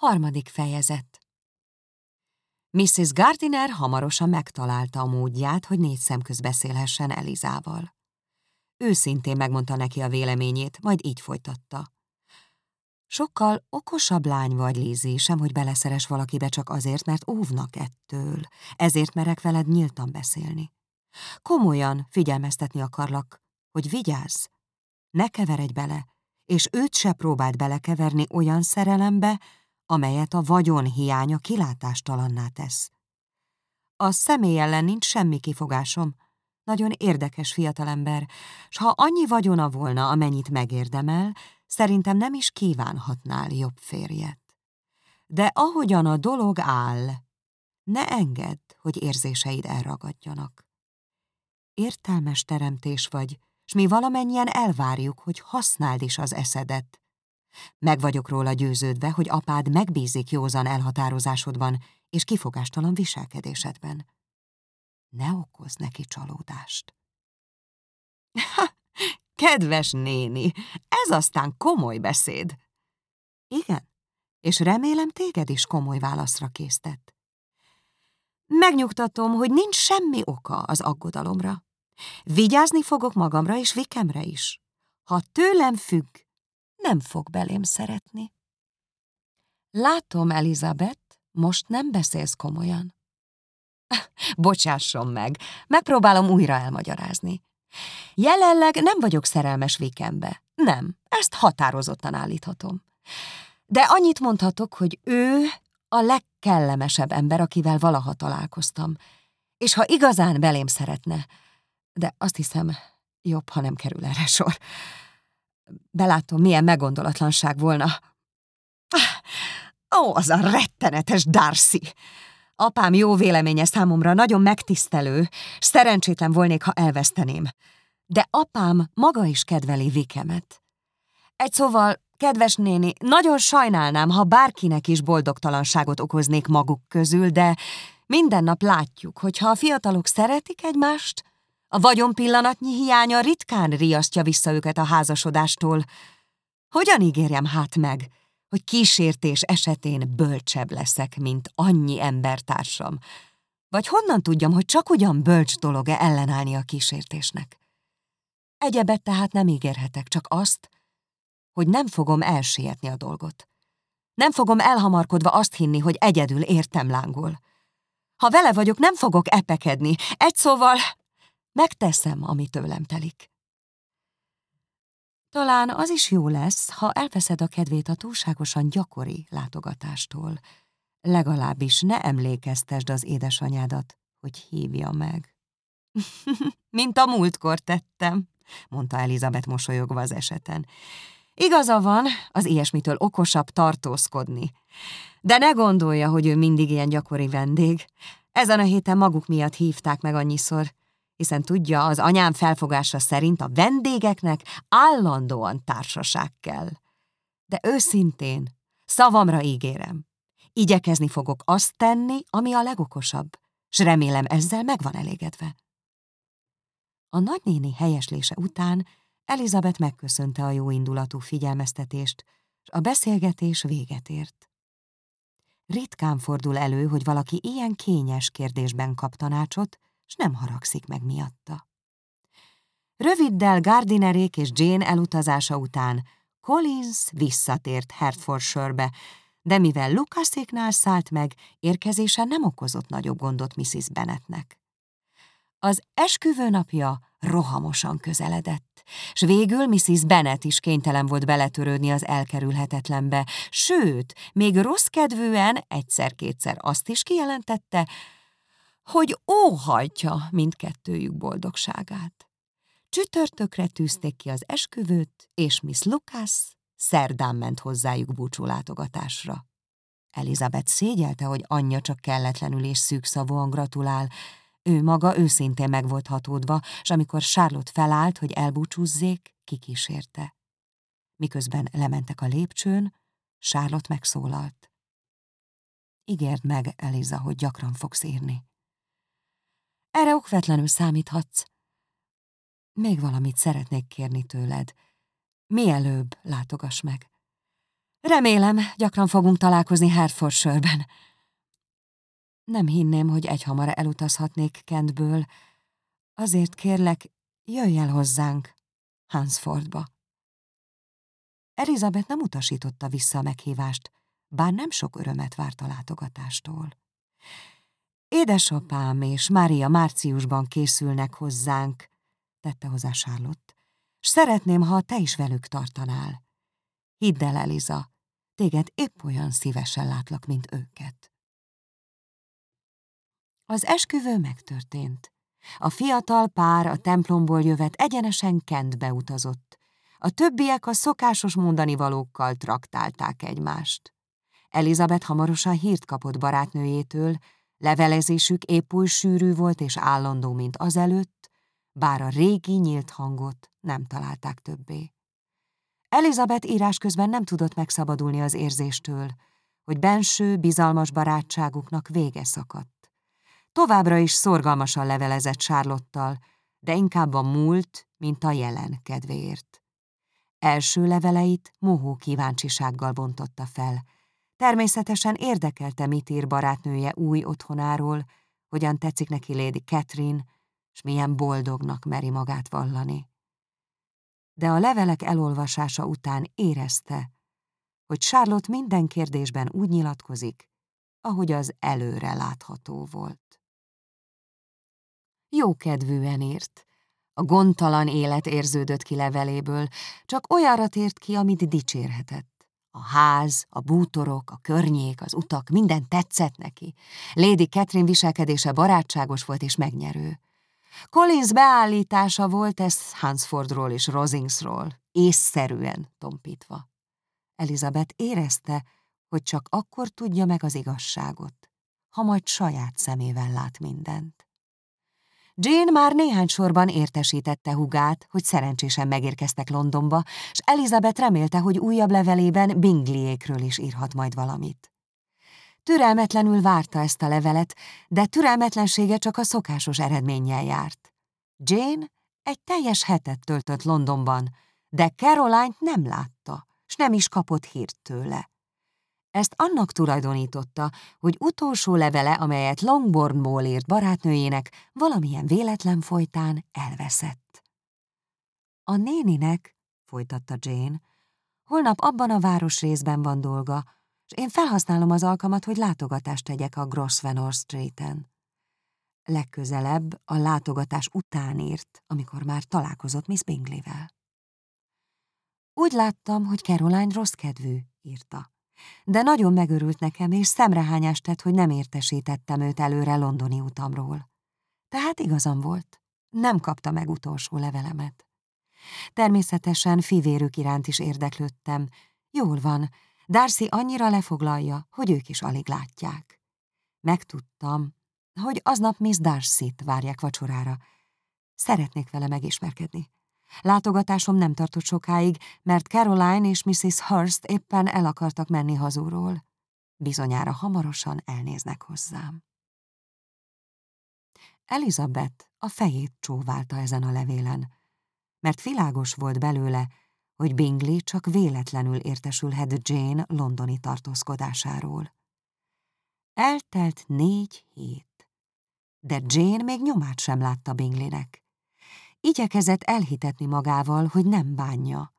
Harmadik fejezet Mrs. Gardiner hamarosan megtalálta a módját, hogy négy szemköz beszélhessen Elizával. Őszintén megmondta neki a véleményét, majd így folytatta. Sokkal okosabb lány vagy, Lízi, sem, hogy beleszeres valakibe csak azért, mert óvnak ettől. Ezért merek veled nyíltan beszélni. Komolyan figyelmeztetni akarlak, hogy vigyázz, ne keveredj bele, és őt se próbáld belekeverni olyan szerelembe, amelyet a vagyon hiánya kilátástalanná tesz. A személy ellen nincs semmi kifogásom. Nagyon érdekes fiatalember, s ha annyi vagyona volna, amennyit megérdemel, szerintem nem is kívánhatnál jobb férjet. De ahogyan a dolog áll, ne engedd, hogy érzéseid elragadjanak. Értelmes teremtés vagy, s mi valamennyien elvárjuk, hogy használd is az eszedet. Meg vagyok róla győződve, hogy apád megbízik józan elhatározásodban és kifogástalan viselkedésedben. Ne okoz neki csalódást. Ha, kedves néni, ez aztán komoly beszéd. Igen, és remélem téged is komoly válaszra késztett. Megnyugtatom, hogy nincs semmi oka az aggodalomra. Vigyázni fogok magamra és Vikemre is. Ha tőlem függ, nem fog belém szeretni. Látom, Elizabeth, most nem beszélsz komolyan. Bocsásson meg, megpróbálom újra elmagyarázni. Jelenleg nem vagyok szerelmes Vikembe. Nem, ezt határozottan állíthatom. De annyit mondhatok, hogy ő a legkellemesebb ember, akivel valaha találkoztam. És ha igazán belém szeretne, de azt hiszem, jobb, ha nem kerül erre sor. Belátom, milyen meggondolatlanság volna. Ó, az a rettenetes Darcy! Apám jó véleménye számomra nagyon megtisztelő, szerencsétlen volnék, ha elveszteném. De apám maga is kedveli Vikemet. Egy szóval, kedves néni, nagyon sajnálnám, ha bárkinek is boldogtalanságot okoznék maguk közül, de minden nap látjuk, hogy ha a fiatalok szeretik egymást, a vagyon pillanatnyi hiánya ritkán riasztja vissza őket a házasodástól. Hogyan ígérjem hát meg, hogy kísértés esetén bölcsebb leszek, mint annyi embertársam? Vagy honnan tudjam, hogy csak ugyan bölcs dolog-e ellenállni a kísértésnek? Egyebet tehát nem ígérhetek, csak azt, hogy nem fogom elsietni a dolgot. Nem fogom elhamarkodva azt hinni, hogy egyedül értem lángol. Ha vele vagyok, nem fogok epekedni. Egy szóval Megteszem, ami tőlem telik. Talán az is jó lesz, ha elveszed a kedvét a túlságosan gyakori látogatástól. Legalábbis ne emlékeztesd az édesanyádat, hogy hívja meg. Mint a múltkor tettem, mondta Elizabeth mosolyogva az eseten. Igaza van, az ilyesmitől okosabb tartózkodni. De ne gondolja, hogy ő mindig ilyen gyakori vendég. Ezen a héten maguk miatt hívták meg annyiszor hiszen tudja, az anyám felfogása szerint a vendégeknek állandóan társaság kell. De őszintén, szavamra ígérem, igyekezni fogok azt tenni, ami a legokosabb, s remélem ezzel meg van elégedve. A nagynéni helyeslése után Elizabeth megköszönte a jóindulatú figyelmeztetést, és a beszélgetés véget ért. Ritkán fordul elő, hogy valaki ilyen kényes kérdésben kap tanácsot, s nem haragszik meg miatta. Röviddel Gardinerék és Jane elutazása után Collins visszatért Hertfordshire-be, de mivel Lucaséknál szállt meg, érkezése nem okozott nagyobb gondot Mrs. Bennetnek. Az esküvő napja rohamosan közeledett, s végül Mrs. Bennet is kénytelen volt beletörődni az elkerülhetetlenbe, sőt, még rossz kedvűen egyszer-kétszer azt is kijelentette, hogy óhajtja mindkettőjük boldogságát. Csütörtökre tűzték ki az esküvőt, és Miss Lucas szerdán ment hozzájuk búcsúlátogatásra. Elizabeth szégyelte, hogy anyja csak kelletlenül és szűkszavúan gratulál, ő maga őszintén meg volt hatódva, s amikor Charlotte felállt, hogy elbúcsúzzék, kikísérte. Miközben lementek a lépcsőn, Charlotte megszólalt. Ígérd meg, Eliza, hogy gyakran fogsz írni. Erre okvetlenül számíthatsz. Még valamit szeretnék kérni tőled. Mielőbb látogass meg. Remélem, gyakran fogunk találkozni Hertfordshire-ben. Nem hinném, hogy egyhamar elutazhatnék Kentből. Azért kérlek, jöjj el hozzánk, Hansfordba. Elizabeth nem utasította vissza a meghívást, bár nem sok örömet várt a látogatástól. Édesapám és Mária márciusban készülnek hozzánk, tette hozzá Charlotte, s szeretném, ha te is velük tartanál. Hidd el, Eliza, téged épp olyan szívesen látlak, mint őket. Az esküvő megtörtént. A fiatal pár a templomból jövet egyenesen Kentbe utazott. A többiek a szokásos mondani valókkal traktálták egymást. Elizabeth hamarosan hírt kapott barátnőjétől, levelezésük épp oly sűrű volt és állandó, mint azelőtt, bár a régi nyílt hangot nem találták többé. Elizabeth írás közben nem tudott megszabadulni az érzéstől, hogy benső, bizalmas barátságuknak vége szakadt. Továbbra is szorgalmasan levelezett Charlottal, de inkább a múlt, mint a jelen kedvéért. Első leveleit mohó kíváncsisággal bontotta fel. Természetesen érdekelte, mit ír barátnője új otthonáról, hogyan tetszik neki Lady Catherine, s milyen boldognak meri magát vallani de a levelek elolvasása után érezte, hogy Charlotte minden kérdésben úgy nyilatkozik, ahogy az előre látható volt. Jó kedvűen írt. A gondtalan élet érződött ki leveléből, csak olyanra tért ki, amit dicsérhetett. A ház, a bútorok, a környék, az utak, minden tetszett neki. Lady Catherine viselkedése barátságos volt és megnyerő. Collins beállítása volt ez Hansfordról és Rosingsról, észszerűen tompítva. Elizabeth érezte, hogy csak akkor tudja meg az igazságot, ha majd saját szemével lát mindent. Jane már néhány sorban értesítette hugát, hogy szerencsésen megérkeztek Londonba, és Elizabeth remélte, hogy újabb levelében Bingleyékről is írhat majd valamit. Türelmetlenül várta ezt a levelet, de türelmetlensége csak a szokásos eredménnyel járt. Jane egy teljes hetet töltött Londonban, de caroline nem látta, s nem is kapott hírt tőle. Ezt annak tulajdonította, hogy utolsó levele, amelyet Longbournból írt barátnőjének, valamilyen véletlen folytán elveszett. A néninek, folytatta Jane, holnap abban a városrészben van dolga, és én felhasználom az alkalmat, hogy látogatást tegyek a Grosvenor Street-en. Legközelebb a látogatás után írt, amikor már találkozott Miss Bingley-vel. Úgy láttam, hogy Caroline rossz kedvű, írta. De nagyon megörült nekem, és szemrehányást tett, hogy nem értesítettem őt előre londoni utamról. Tehát igazam volt. Nem kapta meg utolsó levelemet. Természetesen fivérük iránt is érdeklődtem. Jól van, Darcy annyira lefoglalja, hogy ők is alig látják. Megtudtam, hogy aznap Miss Darcy-t várják vacsorára. Szeretnék vele megismerkedni. Látogatásom nem tartott sokáig, mert Caroline és Mrs. Hurst éppen el akartak menni hazúról. Bizonyára hamarosan elnéznek hozzám. Elizabeth a fejét csóválta ezen a levélen, mert világos volt belőle, hogy Bingley csak véletlenül értesülhet Jane londoni tartózkodásáról. Eltelt négy hét, de Jane még nyomát sem látta Bingleynek. Igyekezett elhitetni magával, hogy nem bánja,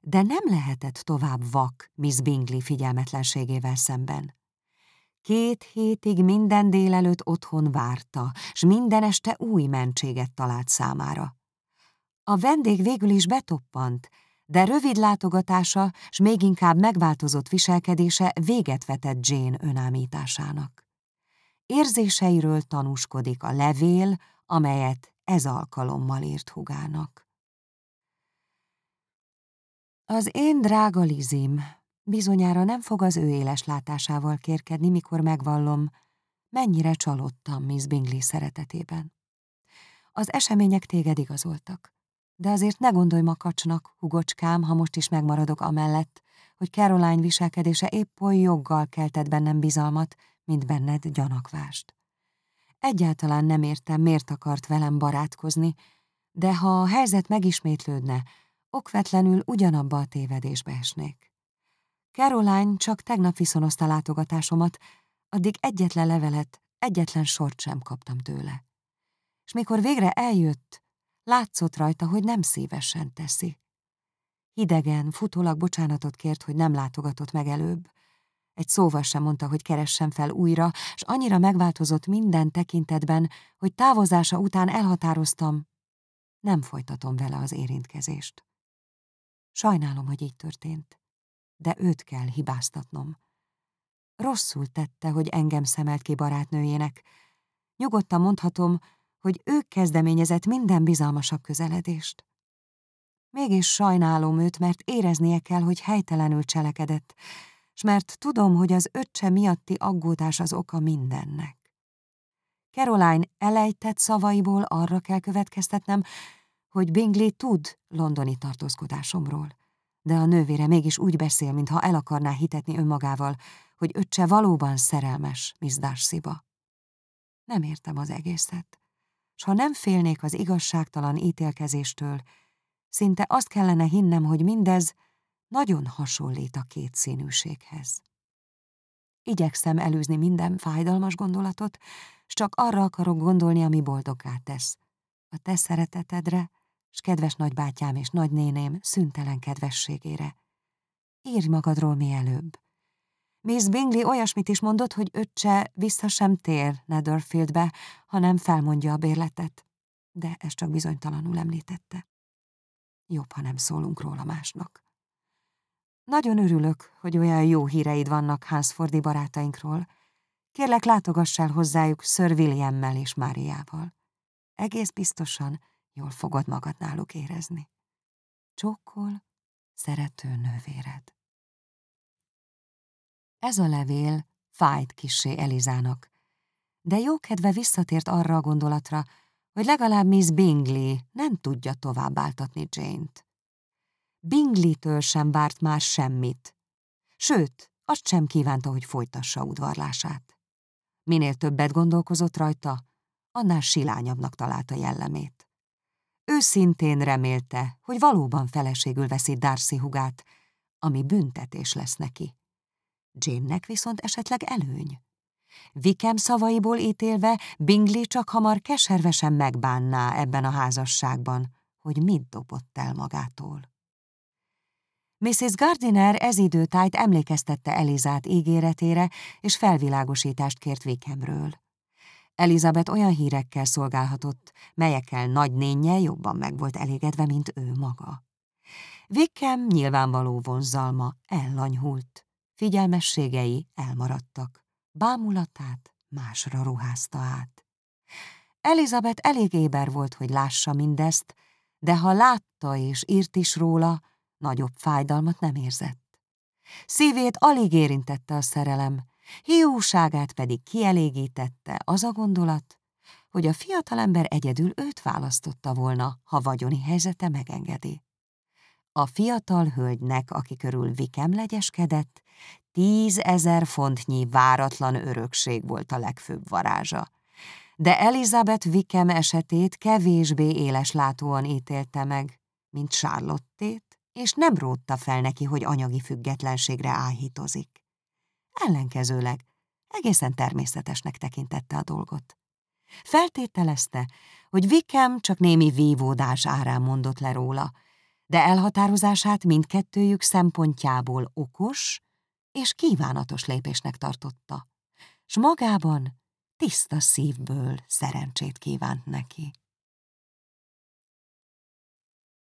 de nem lehetett tovább vak Miss Bingley figyelmetlenségével szemben. Két hétig minden délelőtt otthon várta, s minden este új mentséget talált számára. A vendég végül is betoppant, de rövid látogatása, s még inkább megváltozott viselkedése véget vetett Jane önámításának. Érzéseiről tanúskodik a levél, amelyet ez alkalommal írt hugának. Az én drága Lizim bizonyára nem fog az ő éles látásával kérkedni, mikor megvallom, mennyire csalódtam Miss Bingley szeretetében. Az események téged igazoltak. De azért ne gondolj makacsnak, hugocskám, ha most is megmaradok amellett, hogy Caroline viselkedése épp oly joggal keltett bennem bizalmat, mint benned gyanakvást. Egyáltalán nem értem, miért akart velem barátkozni, de ha a helyzet megismétlődne, okvetlenül ugyanabba a tévedésbe esnék. Caroline csak tegnap viszonozta látogatásomat, addig egyetlen levelet, egyetlen sort sem kaptam tőle. És mikor végre eljött, látszott rajta, hogy nem szívesen teszi. Hidegen, futólag bocsánatot kért, hogy nem látogatott meg előbb. Egy szóval sem mondta, hogy keressem fel újra, és annyira megváltozott minden tekintetben, hogy távozása után elhatároztam, nem folytatom vele az érintkezést. Sajnálom, hogy így történt, de őt kell hibáztatnom. Rosszul tette, hogy engem szemelt ki barátnőjének. Nyugodtan mondhatom, hogy ő kezdeményezett minden bizalmasabb közeledést. Mégis sajnálom őt, mert éreznie kell, hogy helytelenül cselekedett, s mert tudom, hogy az öccse miatti aggódás az oka mindennek. Caroline elejtett szavaiból arra kell következtetnem, hogy Bingley tud londoni tartózkodásomról, de a nővére mégis úgy beszél, mintha el akarná hitetni önmagával, hogy öccse valóban szerelmes Miss Darcy-ba. Nem értem az egészet, s ha nem félnék az igazságtalan ítélkezéstől, szinte azt kellene hinnem, hogy mindez nagyon hasonlít a két színűséghez. Igyekszem elűzni minden fájdalmas gondolatot, s csak arra akarok gondolni, ami boldoggá tesz. A te szeretetedre, s kedves nagybátyám és nagynéném szüntelen kedvességére. Írj magadról mielőbb. Miss Bingley olyasmit is mondott, hogy öccse vissza sem tér Netherfieldbe, hanem felmondja a bérletet, de ez csak bizonytalanul említette. Jobb, ha nem szólunk róla másnak. Nagyon örülök, hogy olyan jó híreid vannak Hansfordi barátainkról. Kérlek, látogass el hozzájuk Sir Williammel és Máriával. Egész biztosan jól fogod magad náluk érezni. Csókol, szerető nővéred. Ez a levél fájt kissé Elizának, de jókedve visszatért arra a gondolatra, hogy legalább Miss Bingley nem tudja tovább áltatni Jane-t. Bingley-től sem várt már semmit, sőt, azt sem kívánta, hogy folytassa udvarlását. Minél többet gondolkozott rajta, annál silányabbnak találta jellemét. Őszintén remélte, hogy valóban feleségül veszi Darcy hugát, ami büntetés lesz neki. Jane-nek viszont esetleg előny. Vikem szavaiból ítélve Bingley csak hamar keservesen megbánná ebben a házasságban, hogy mit dobott el magától. Mrs. Gardiner ez időtájt emlékeztette Elizát ígéretére, és felvilágosítást kért Vikemről. Elizabeth olyan hírekkel szolgálhatott, melyekkel nagynénye jobban meg volt elégedve, mint ő maga. Vikem nyilvánvaló vonzalma ellanyhult, figyelmességei elmaradtak, bámulatát másra ruházta át. Elizabeth elég éber volt, hogy lássa mindezt, de ha látta és írt is róla, nagyobb fájdalmat nem érzett. Szívét alig érintette a szerelem, hiúságát pedig kielégítette az a gondolat, hogy a fiatalember egyedül őt választotta volna, ha vagyoni helyzete megengedi. A fiatal hölgynek, aki körül Vikem legyeskedett, tízezer fontnyi váratlan örökség volt a legfőbb varázsa. De Elizabeth Vikem esetét kevésbé éles látóan ítélte meg, mint Charlottét, és nem rótta fel neki, hogy anyagi függetlenségre áhítozik. Ellenkezőleg egészen természetesnek tekintette a dolgot. Feltételezte, hogy Vikem csak némi vívódás árán mondott le róla, de elhatározását mindkettőjük szempontjából okos és kívánatos lépésnek tartotta, s magában tiszta szívből szerencsét kívánt neki.